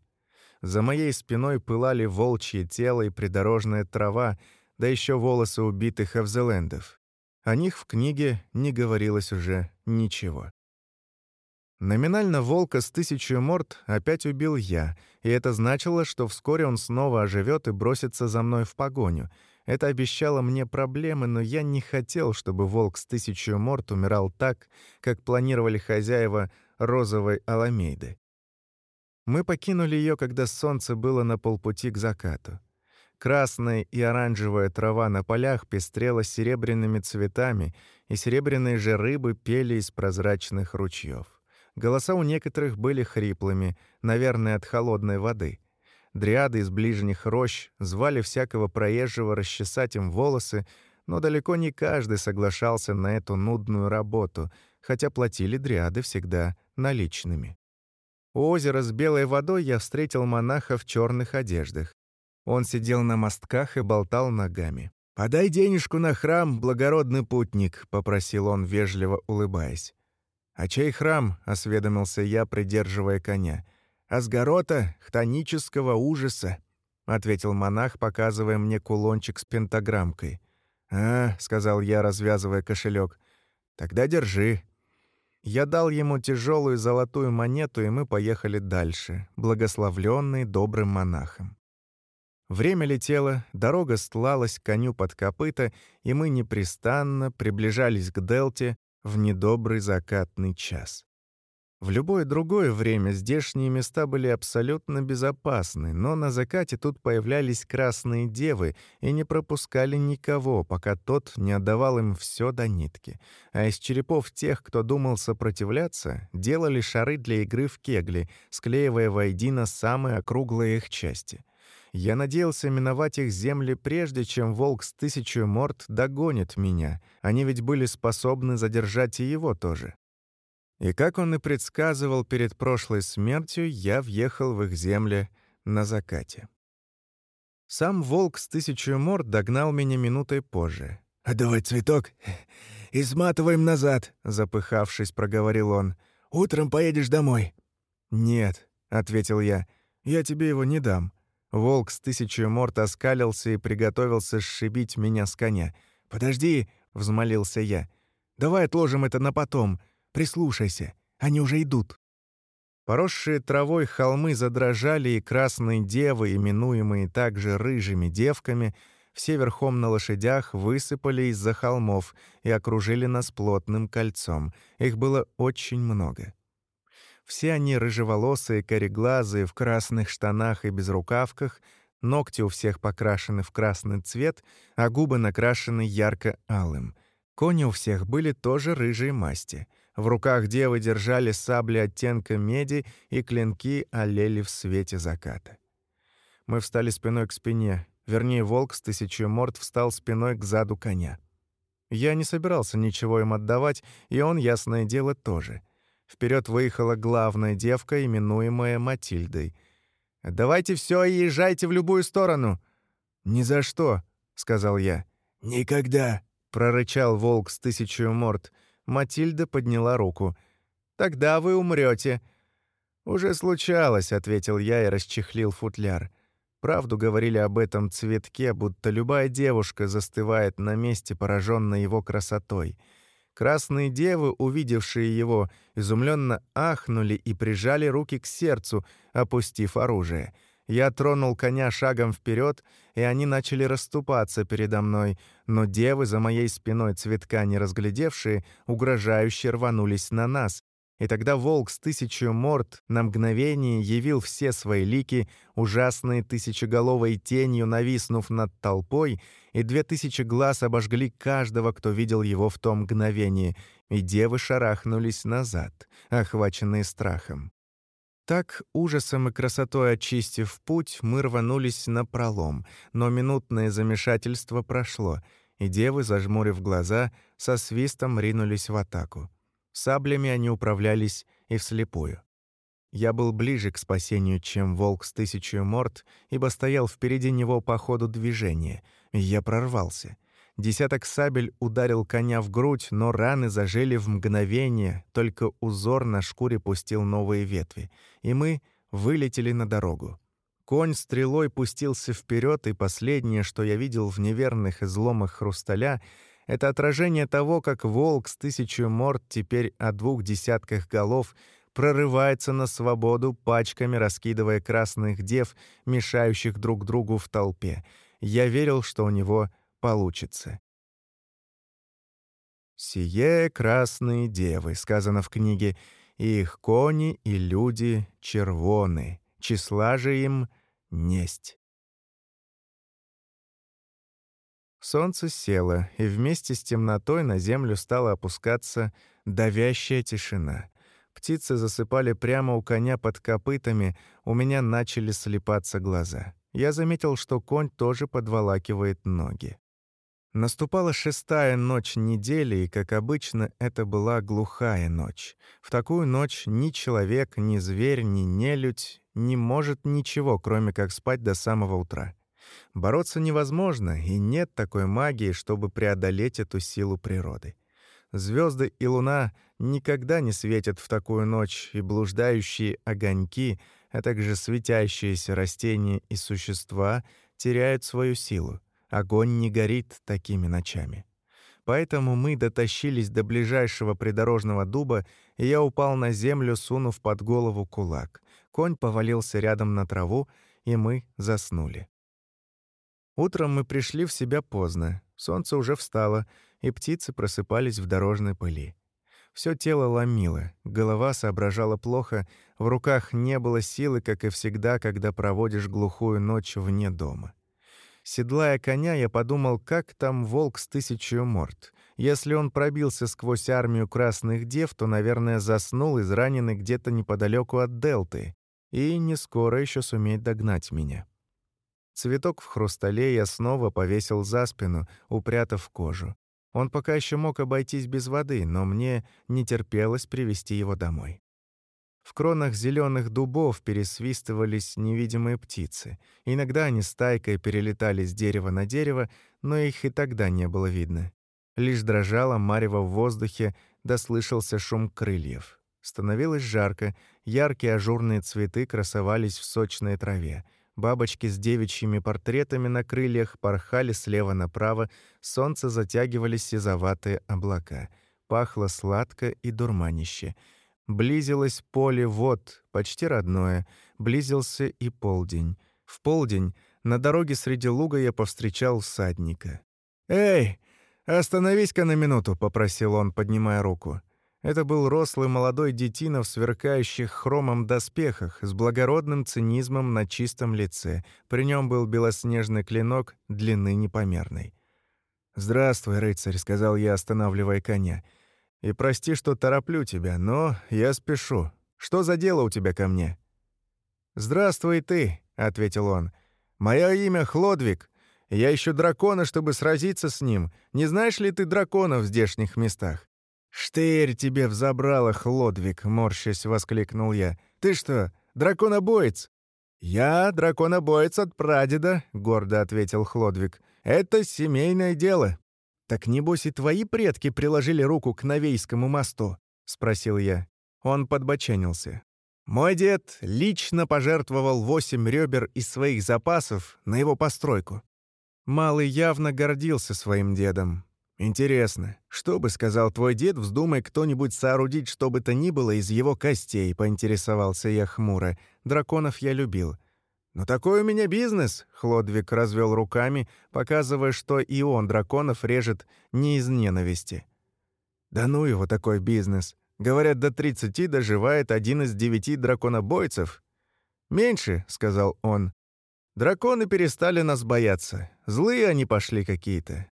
За моей спиной пылали волчье тело и придорожная трава, да еще волосы убитых эвзелендов. О них в книге не говорилось уже ничего. Номинально волка с тысячу морд опять убил я, и это значило, что вскоре он снова оживет и бросится за мной в погоню. Это обещало мне проблемы, но я не хотел, чтобы волк с тысячу морд умирал так, как планировали хозяева розовой Аламейды. Мы покинули ее, когда солнце было на полпути к закату. Красная и оранжевая трава на полях пестрела серебряными цветами, и серебряные же рыбы пели из прозрачных ручьев. Голоса у некоторых были хриплыми, наверное, от холодной воды. Дриады из ближних рощ звали всякого проезжего расчесать им волосы, но далеко не каждый соглашался на эту нудную работу, хотя платили дриады всегда наличными. У озера с белой водой я встретил монаха в черных одеждах. Он сидел на мостках и болтал ногами. «Подай денежку на храм, благородный путник», — попросил он, вежливо улыбаясь. «А чей храм?» — осведомился я, придерживая коня. «Асгарота хтонического ужаса», — ответил монах, показывая мне кулончик с пентаграммкой. «А», — сказал я, развязывая кошелек, — «тогда держи». Я дал ему тяжелую золотую монету, и мы поехали дальше, благословленные добрым монахом. Время летело, дорога стлалась коню под копыта, и мы непрестанно приближались к Делте, в недобрый закатный час. В любое другое время здешние места были абсолютно безопасны, но на закате тут появлялись красные девы и не пропускали никого, пока тот не отдавал им все до нитки. А из черепов тех, кто думал сопротивляться, делали шары для игры в кегли, склеивая воедино самые округлые их части. Я надеялся миновать их земли прежде, чем волк с тысячу морд догонит меня. Они ведь были способны задержать и его тоже. И как он и предсказывал перед прошлой смертью, я въехал в их земли на закате. Сам волк с тысячу морд догнал меня минутой позже. «Отдавай цветок и сматываем назад», — запыхавшись, проговорил он. «Утром поедешь домой». «Нет», — ответил я, — «я тебе его не дам». Волк с тысячу морд оскалился и приготовился сшибить меня с коня. «Подожди», — взмолился я. «Давай отложим это на потом. Прислушайся. Они уже идут». Поросшие травой холмы задрожали, и красные девы, именуемые также рыжими девками, все верхом на лошадях высыпали из-за холмов и окружили нас плотным кольцом. Их было очень много. Все они рыжеволосые, кореглазые, в красных штанах и безрукавках, ногти у всех покрашены в красный цвет, а губы накрашены ярко-алым. Кони у всех были тоже рыжие масти. В руках девы держали сабли оттенка меди, и клинки олели в свете заката. Мы встали спиной к спине, вернее, волк с тысячей морд встал спиной к заду коня. Я не собирался ничего им отдавать, и он, ясное дело, тоже — Вперед выехала главная девка, именуемая Матильдой. «Давайте все и езжайте в любую сторону!» «Ни за что!» — сказал я. «Никогда!» — прорычал волк с тысячью морд. Матильда подняла руку. «Тогда вы умрете. «Уже случалось», — ответил я и расчехлил футляр. Правду говорили об этом цветке, будто любая девушка застывает на месте, пораженная его красотой — Красные девы, увидевшие его, изумленно ахнули и прижали руки к сердцу, опустив оружие. Я тронул коня шагом вперед, и они начали расступаться передо мной, но девы за моей спиной цветка не разглядевшие, угрожающе рванулись на нас, и тогда волк с тысячу морд на мгновение явил все свои лики, ужасные тысячеголовой тенью нависнув над толпой, и две тысячи глаз обожгли каждого, кто видел его в том мгновении, и девы шарахнулись назад, охваченные страхом. Так, ужасом и красотой очистив путь, мы рванулись на пролом, но минутное замешательство прошло, и девы, зажмурив глаза, со свистом ринулись в атаку. Саблями они управлялись и вслепую. Я был ближе к спасению, чем волк с тысячей морд, ибо стоял впереди него по ходу движения, и я прорвался. Десяток сабель ударил коня в грудь, но раны зажили в мгновение, только узор на шкуре пустил новые ветви, и мы вылетели на дорогу. Конь стрелой пустился вперед, и последнее, что я видел в неверных изломах хрусталя — это отражение того, как волк с тысячу морд теперь о двух десятках голов прорывается на свободу, пачками раскидывая красных дев, мешающих друг другу в толпе. Я верил, что у него получится. «Сие красные девы», — сказано в книге, «и их кони и люди червоны, числа же им несть». Солнце село, и вместе с темнотой на землю стала опускаться давящая тишина. Птицы засыпали прямо у коня под копытами, у меня начали слепаться глаза. Я заметил, что конь тоже подволакивает ноги. Наступала шестая ночь недели, и, как обычно, это была глухая ночь. В такую ночь ни человек, ни зверь, ни нелюдь не может ничего, кроме как спать до самого утра. Бороться невозможно, и нет такой магии, чтобы преодолеть эту силу природы. Звезды и луна никогда не светят в такую ночь, и блуждающие огоньки, а также светящиеся растения и существа теряют свою силу. Огонь не горит такими ночами. Поэтому мы дотащились до ближайшего придорожного дуба, и я упал на землю, сунув под голову кулак. Конь повалился рядом на траву, и мы заснули. Утром мы пришли в себя поздно, солнце уже встало, и птицы просыпались в дорожной пыли. Всё тело ломило, голова соображала плохо, в руках не было силы, как и всегда, когда проводишь глухую ночь вне дома. Седлая коня, я подумал, как там волк с тысячью морд. Если он пробился сквозь армию красных дев, то, наверное, заснул израненный где-то неподалеку от Делты и не скоро еще сумеет догнать меня. Цветок в хрустале я снова повесил за спину, упрятав кожу. Он пока еще мог обойтись без воды, но мне не терпелось привести его домой. В кронах зеленых дубов пересвистывались невидимые птицы. Иногда они стайкой перелетали с дерева на дерево, но их и тогда не было видно. Лишь дрожало марево в воздухе, да слышался шум крыльев. Становилось жарко, яркие ажурные цветы красовались в сочной траве. Бабочки с девичьими портретами на крыльях порхали слева направо, солнце затягивали сизоватые облака. Пахло сладко и дурманище — Близилось поле вод, почти родное, близился и полдень. В полдень на дороге среди луга я повстречал всадника. «Эй, остановись-ка на минуту», — попросил он, поднимая руку. Это был рослый молодой детина в сверкающих хромом доспехах, с благородным цинизмом на чистом лице. При нем был белоснежный клинок длины непомерной. «Здравствуй, рыцарь», — сказал я, останавливая коня. И прости, что тороплю тебя, но я спешу. Что за дело у тебя ко мне?» «Здравствуй ты», — ответил он. «Мое имя Хлодвиг. Я ищу дракона, чтобы сразиться с ним. Не знаешь ли ты дракона в здешних местах?» «Штырь тебе взобрала, Хлодвиг», — морщась воскликнул я. «Ты что, драконобоец?» «Я драконобоец от прадеда», — гордо ответил Хлодвиг. «Это семейное дело. «Так небось и твои предки приложили руку к Новейскому мосту?» — спросил я. Он подбоченился. «Мой дед лично пожертвовал восемь ребер из своих запасов на его постройку». Малый явно гордился своим дедом. «Интересно, что бы сказал твой дед, вздумай кто-нибудь соорудить что бы то ни было из его костей?» — поинтересовался я хмуро. Драконов я любил. «Ну такой у меня бизнес», — Хлодвиг развел руками, показывая, что и он драконов режет не из ненависти. «Да ну его такой бизнес. Говорят, до 30 доживает один из девяти драконобойцев». «Меньше», — сказал он. «Драконы перестали нас бояться. Злые они пошли какие-то.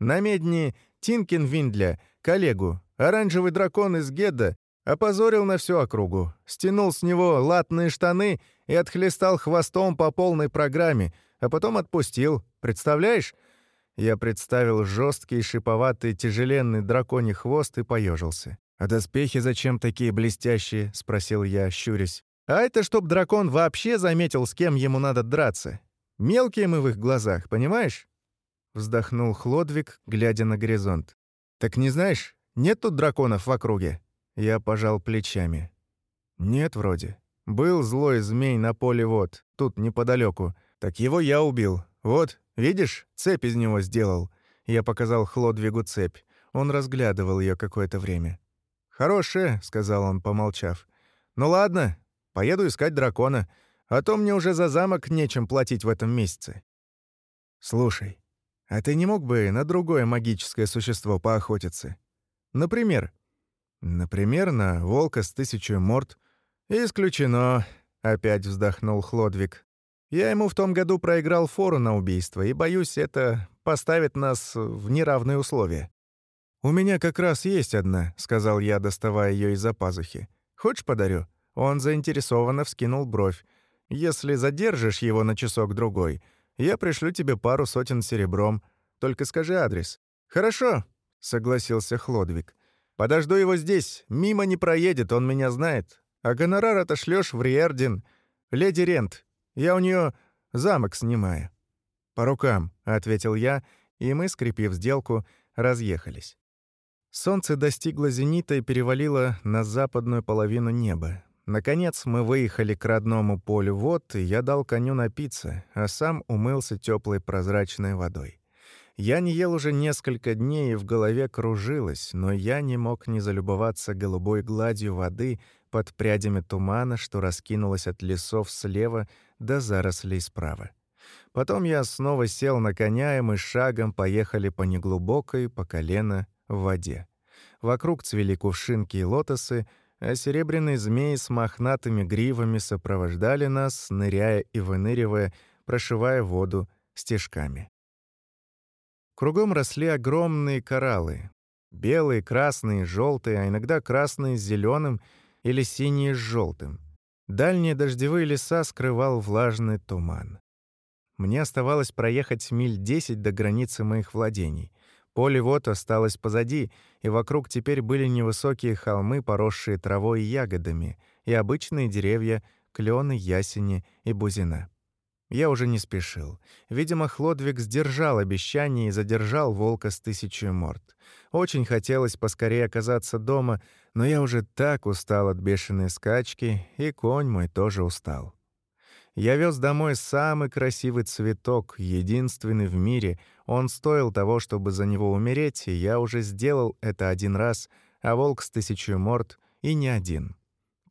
На медне Тинкин Виндля, коллегу, оранжевый дракон из Гедда, Опозорил на всю округу, стянул с него латные штаны и отхлестал хвостом по полной программе, а потом отпустил. Представляешь? Я представил жесткий, шиповатый, тяжеленный драконий хвост и поежился. «А доспехи зачем такие блестящие?» — спросил я, щурясь. «А это чтоб дракон вообще заметил, с кем ему надо драться. Мелкие мы в их глазах, понимаешь?» Вздохнул Хлодвиг, глядя на горизонт. «Так не знаешь, нет тут драконов в округе?» Я пожал плечами. «Нет, вроде. Был злой змей на поле вот, тут неподалеку. Так его я убил. Вот, видишь, цепь из него сделал». Я показал Хлодвигу цепь. Он разглядывал ее какое-то время. «Хорошая», — сказал он, помолчав. «Ну ладно, поеду искать дракона, а то мне уже за замок нечем платить в этом месяце». «Слушай, а ты не мог бы на другое магическое существо поохотиться? Например, Например, на волка с тысячей морд. Исключено, опять вздохнул Хлодвиг. Я ему в том году проиграл фору на убийство, и боюсь, это поставит нас в неравные условия. У меня как раз есть одна, сказал я, доставая ее из-за пазухи. Хочешь подарю? Он заинтересованно вскинул бровь. Если задержишь его на часок другой, я пришлю тебе пару сотен серебром. Только скажи адрес. Хорошо, согласился Хлодвиг. Подожду его здесь, мимо не проедет, он меня знает. А гонорар отошлёшь в Риердин. Леди Рент, я у неё замок снимаю». «По рукам», — ответил я, и мы, скрепив сделку, разъехались. Солнце достигло зенита и перевалило на западную половину неба. Наконец мы выехали к родному полю вод, и я дал коню напиться, а сам умылся теплой прозрачной водой. Я не ел уже несколько дней, и в голове кружилось, но я не мог не залюбоваться голубой гладью воды под прядями тумана, что раскинулось от лесов слева до зарослей справа. Потом я снова сел на коня, и мы шагом поехали по неглубокой, по колено, в воде. Вокруг цвели кувшинки и лотосы, а серебряные змеи с мохнатыми гривами сопровождали нас, ныряя и выныривая, прошивая воду стежками. Кругом росли огромные кораллы. Белые, красные, желтые, а иногда красные с зеленым или синие с желтым. Дальние дождевые леса скрывал влажный туман. Мне оставалось проехать миль 10 до границы моих владений. Поле вот осталось позади, и вокруг теперь были невысокие холмы, поросшие травой и ягодами, и обычные деревья, клены, ясени и бузина. Я уже не спешил. Видимо, Хлодвиг сдержал обещание и задержал волка с тысячей морд. Очень хотелось поскорее оказаться дома, но я уже так устал от бешеной скачки, и конь мой тоже устал. Я вез домой самый красивый цветок, единственный в мире. Он стоил того, чтобы за него умереть, и я уже сделал это один раз, а волк с тысячей морд и не один.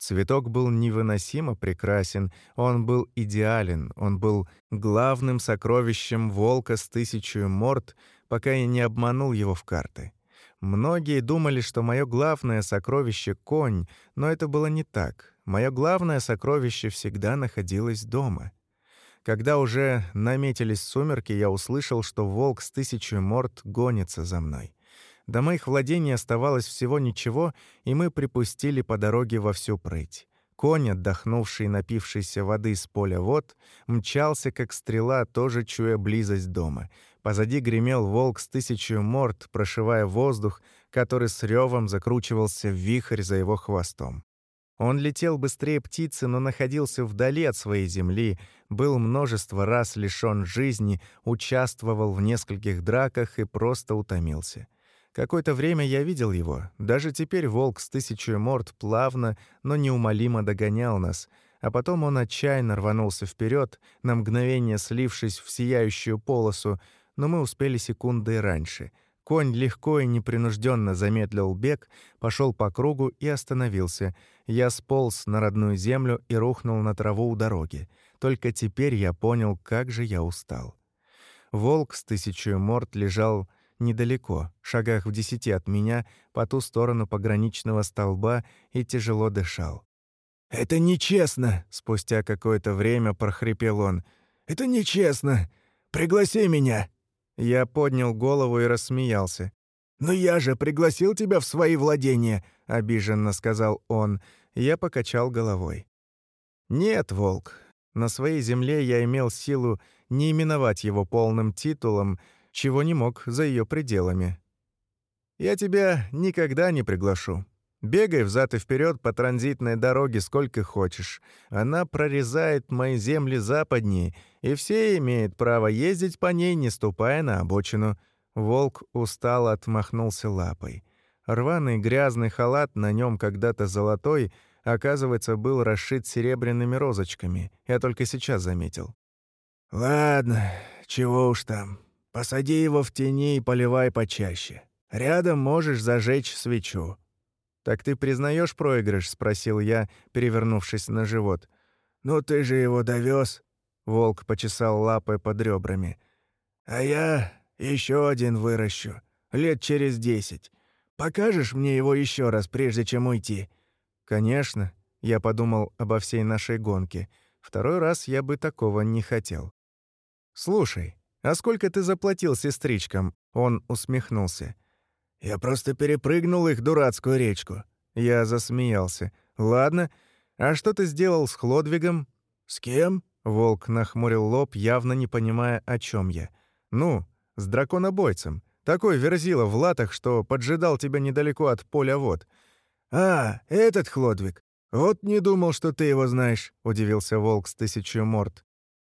Цветок был невыносимо прекрасен, он был идеален, он был главным сокровищем волка с тысячей морд, пока я не обманул его в карты. Многие думали, что мое главное сокровище — конь, но это было не так. Мое главное сокровище всегда находилось дома. Когда уже наметились сумерки, я услышал, что волк с тысячей морд гонится за мной. До моих владений оставалось всего ничего, и мы припустили по дороге во всю прыть. Конь, отдохнувший, напившийся воды с поля вод, мчался, как стрела, тоже чуя близость дома. Позади гремел волк с тысячью морд, прошивая воздух, который с ревом закручивался в вихрь за его хвостом. Он летел быстрее птицы, но находился вдали от своей земли, был множество раз лишён жизни, участвовал в нескольких драках и просто утомился. Какое-то время я видел его. Даже теперь волк с тысячей морд плавно, но неумолимо догонял нас, а потом он отчаянно рванулся вперед, на мгновение слившись в сияющую полосу, но мы успели секунды раньше. Конь легко и непринужденно замедлил бег, пошел по кругу и остановился. Я сполз на родную землю и рухнул на траву у дороги. Только теперь я понял, как же я устал. Волк с тысячей морд лежал недалеко, шагах в десяти от меня, по ту сторону пограничного столба и тяжело дышал. «Это нечестно!» — спустя какое-то время прохрипел он. «Это нечестно! Пригласи меня!» Я поднял голову и рассмеялся. «Но я же пригласил тебя в свои владения!» — обиженно сказал он. Я покачал головой. «Нет, волк, на своей земле я имел силу не именовать его полным титулом, чего не мог за ее пределами. Я тебя никогда не приглашу. Бегай взад и вперед по транзитной дороге сколько хочешь. Она прорезает мои земли западнее, и все имеют право ездить по ней, не ступая на обочину». Волк устало отмахнулся лапой. Рваный грязный халат, на нем когда-то золотой, оказывается, был расшит серебряными розочками. Я только сейчас заметил. «Ладно, чего уж там. Посади его в тени и поливай почаще. Рядом можешь зажечь свечу». «Так ты признаешь проигрыш?» — спросил я, перевернувшись на живот. «Ну ты же его довез. Волк почесал лапой под ребрами. «А я еще один выращу. Лет через десять. Покажешь мне его еще раз, прежде чем уйти?» «Конечно». Я подумал обо всей нашей гонке. Второй раз я бы такого не хотел. «Слушай, «А сколько ты заплатил сестричкам?» Он усмехнулся. «Я просто перепрыгнул их дурацкую речку». Я засмеялся. «Ладно. А что ты сделал с Хлодвигом?» «С кем?» Волк нахмурил лоб, явно не понимая, о чем я. «Ну, с драконобойцем. Такой верзила в латах, что поджидал тебя недалеко от поля вод». «А, этот Хлодвиг. Вот не думал, что ты его знаешь», — удивился волк с тысячью морд.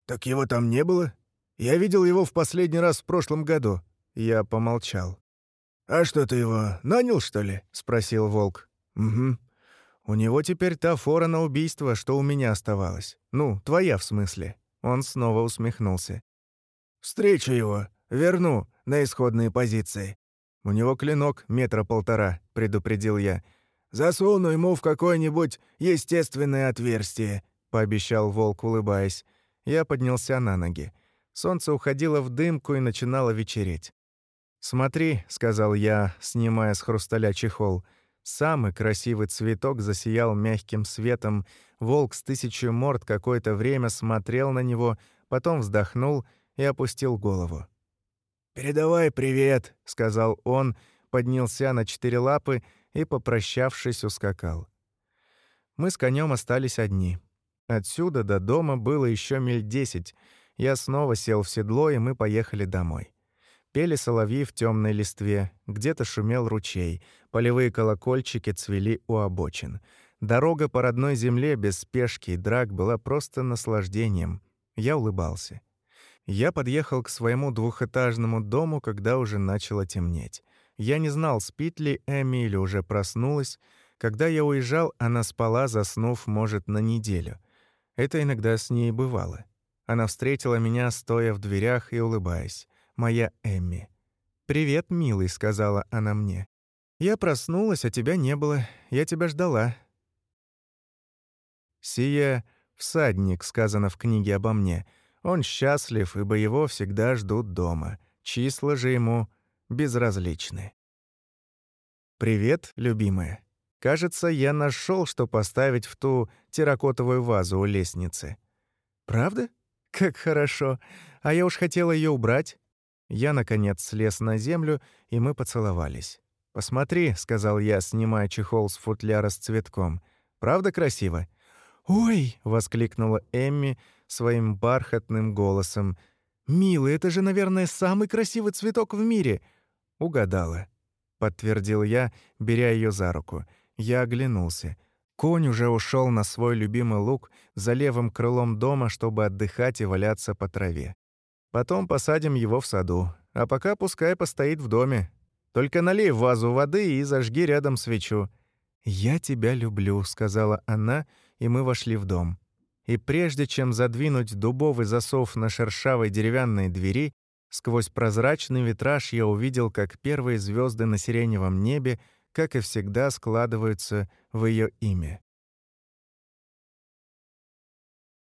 «Так его там не было?» Я видел его в последний раз в прошлом году». Я помолчал. «А что ты его, нанял, что ли?» — спросил Волк. «Угу. У него теперь та фора на убийство, что у меня оставалась. Ну, твоя в смысле». Он снова усмехнулся. «Встречу его. Верну на исходные позиции». «У него клинок метра полтора», — предупредил я. «Засуну ему в какое-нибудь естественное отверстие», — пообещал волк, улыбаясь. Я поднялся на ноги. Солнце уходило в дымку и начинало вечереть. «Смотри», — сказал я, снимая с хрусталя чехол, самый красивый цветок засиял мягким светом, волк с тысячей морд какое-то время смотрел на него, потом вздохнул и опустил голову. «Передавай привет», — сказал он, поднялся на четыре лапы и, попрощавшись, ускакал. Мы с конем остались одни. Отсюда до дома было еще миль десять — я снова сел в седло, и мы поехали домой. Пели соловьи в темной листве, где-то шумел ручей, полевые колокольчики цвели у обочин. Дорога по родной земле без спешки и драк была просто наслаждением. Я улыбался. Я подъехал к своему двухэтажному дому, когда уже начало темнеть. Я не знал, спит ли Эми или уже проснулась. Когда я уезжал, она спала, заснув, может, на неделю. Это иногда с ней бывало. Она встретила меня, стоя в дверях и улыбаясь. Моя Эмми. «Привет, милый», — сказала она мне. «Я проснулась, а тебя не было. Я тебя ждала». «Сия всадник», — сказано в книге обо мне — он счастлив, ибо его всегда ждут дома. Числа же ему безразличны. «Привет, любимая. Кажется, я нашел, что поставить в ту терракотовую вазу у лестницы». «Правда? Как хорошо. А я уж хотела ее убрать». Я, наконец, слез на землю, и мы поцеловались. «Посмотри», — сказал я, снимая чехол с футляра с цветком. «Правда красиво?» «Ой!» — воскликнула Эмми, своим бархатным голосом. «Милый, это же, наверное, самый красивый цветок в мире!» «Угадала», — подтвердил я, беря ее за руку. Я оглянулся. Конь уже ушел на свой любимый луг за левым крылом дома, чтобы отдыхать и валяться по траве. Потом посадим его в саду, а пока пускай постоит в доме. Только налей в вазу воды и зажги рядом свечу». «Я тебя люблю», — сказала она, и мы вошли в дом и прежде чем задвинуть дубовый засов на шершавой деревянной двери, сквозь прозрачный витраж я увидел, как первые звезды на сиреневом небе, как и всегда, складываются в ее имя.